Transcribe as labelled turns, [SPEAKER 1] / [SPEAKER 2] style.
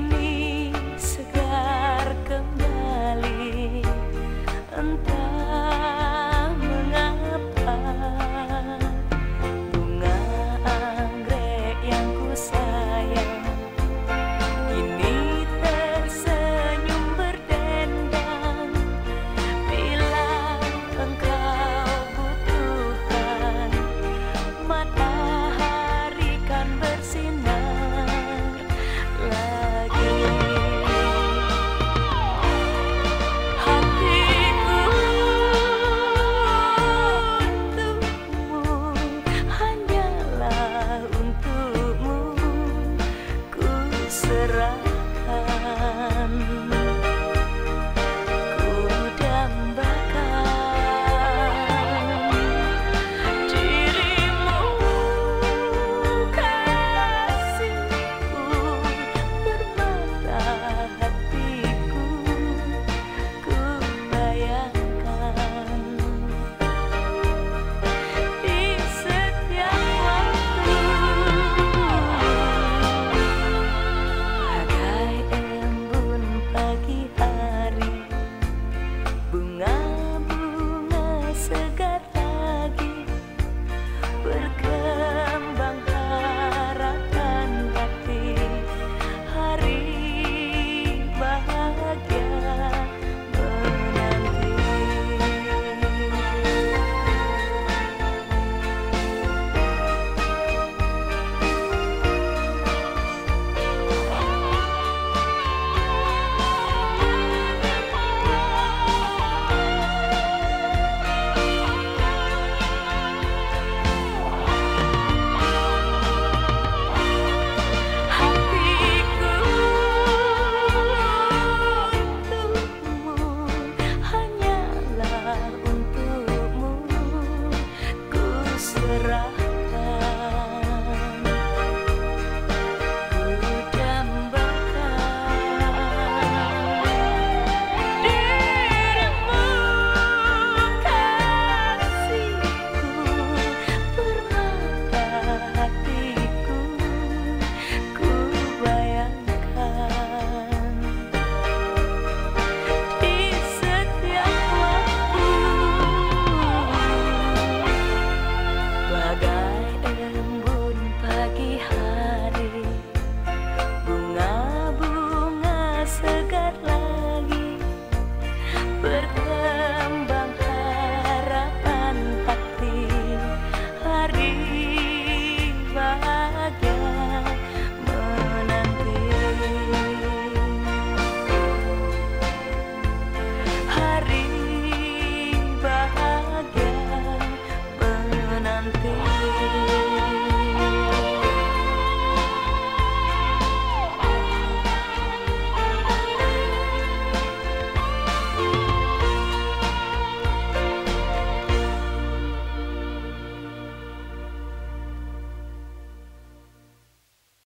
[SPEAKER 1] need. right.